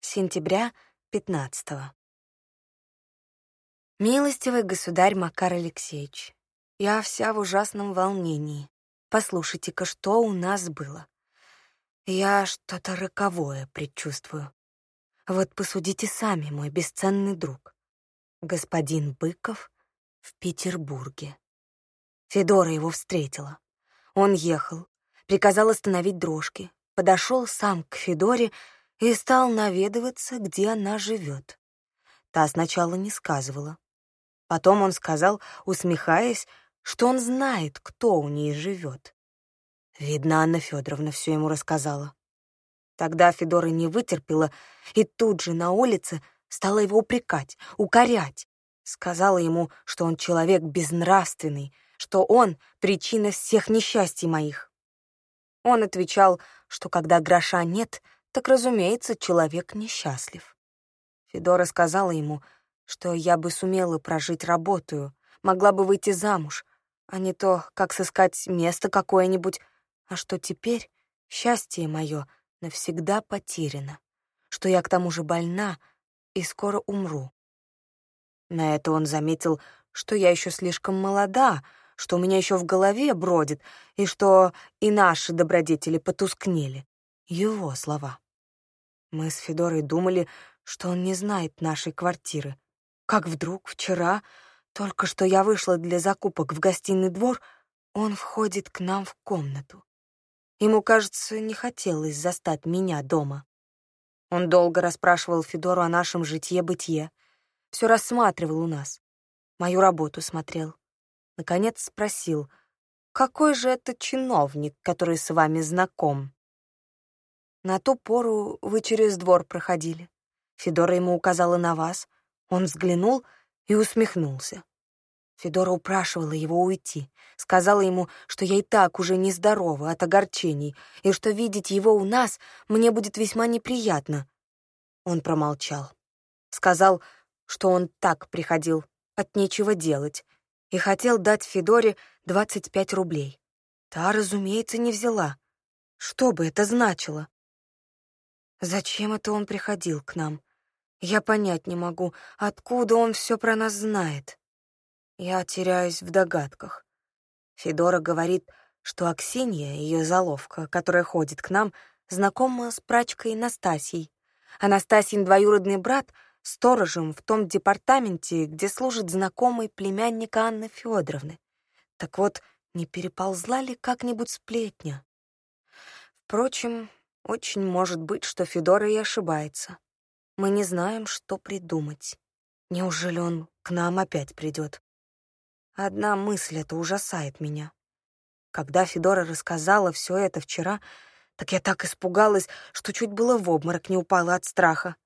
Сентября 15 -го. Милостивый государь Макар Алексеевич, я вся в ужасном волнении. Послушайте-ка, что у нас было. Я что-то роковое предчувствую. Вот посудите сами, мой бесценный друг. Господин Быков в Петербурге. Федора его встретила. Он ехал, приказал остановить дрожки, подошел сам к Федоре и стал наведываться, где она живет. Та сначала не сказывала. Потом он сказал, усмехаясь, что он знает, кто у ней живет. Видно, Анна Федоровна все ему рассказала. Тогда Федора не вытерпела и тут же на улице стала его упрекать, укорять. Сказала ему, что он человек безнравственный, что он — причина всех несчастий моих. Он отвечал, что когда гроша нет, так, разумеется, человек несчастлив. Федора сказала ему, что я бы сумела прожить работаю, могла бы выйти замуж, а не то, как сыскать место какое-нибудь, а что теперь счастье мое навсегда потеряно, что я к тому же больна и скоро умру. На это он заметил, что я еще слишком молода, что у меня еще в голове бродит, и что и наши добродетели потускнели. Его слова. Мы с Федорой думали, что он не знает нашей квартиры. Как вдруг вчера, только что я вышла для закупок в гостиный двор, он входит к нам в комнату. Ему, кажется, не хотелось застать меня дома. Он долго расспрашивал Федору о нашем житье-бытие, все рассматривал у нас, мою работу смотрел. Наконец спросил, какой же это чиновник, который с вами знаком? На ту пору вы через двор проходили. Федора ему указала на вас. Он взглянул и усмехнулся. Федора упрашивала его уйти, сказала ему, что я и так уже нездорова от огорчений, и что видеть его у нас мне будет весьма неприятно. Он промолчал. Сказал, что он так приходил, от нечего делать, и хотел дать Федоре 25 рублей. Та, разумеется, не взяла. Что бы это значило? Зачем это он приходил к нам? Я понять не могу, откуда он все про нас знает. Я теряюсь в догадках. Федора говорит, что Аксинья, ее заловка, которая ходит к нам, знакома с прачкой Настасьей. Анастасьин двоюродный брат — сторожем в том департаменте, где служит знакомый племянник Анны Федоровны. Так вот, не переползла ли как-нибудь сплетня? Впрочем, очень может быть, что Федора и ошибается. Мы не знаем, что придумать. Неужели он к нам опять придет? Одна мысль это ужасает меня. Когда Федора рассказала все это вчера, так я так испугалась, что чуть было в обморок не упала от страха.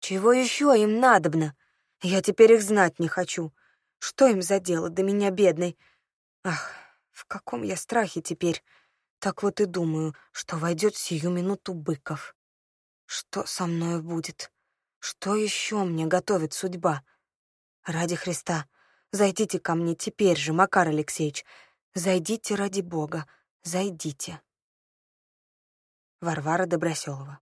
Чего еще им надобно? Я теперь их знать не хочу. Что им за дело до меня, бедной? Ах, в каком я страхе теперь. Так вот и думаю, что войдет сию минуту Быков. Что со мной будет? Что еще мне готовит судьба? Ради Христа, Зайдите ко мне теперь же, Макар Алексеевич. Зайдите ради Бога. Зайдите. Варвара Доброселова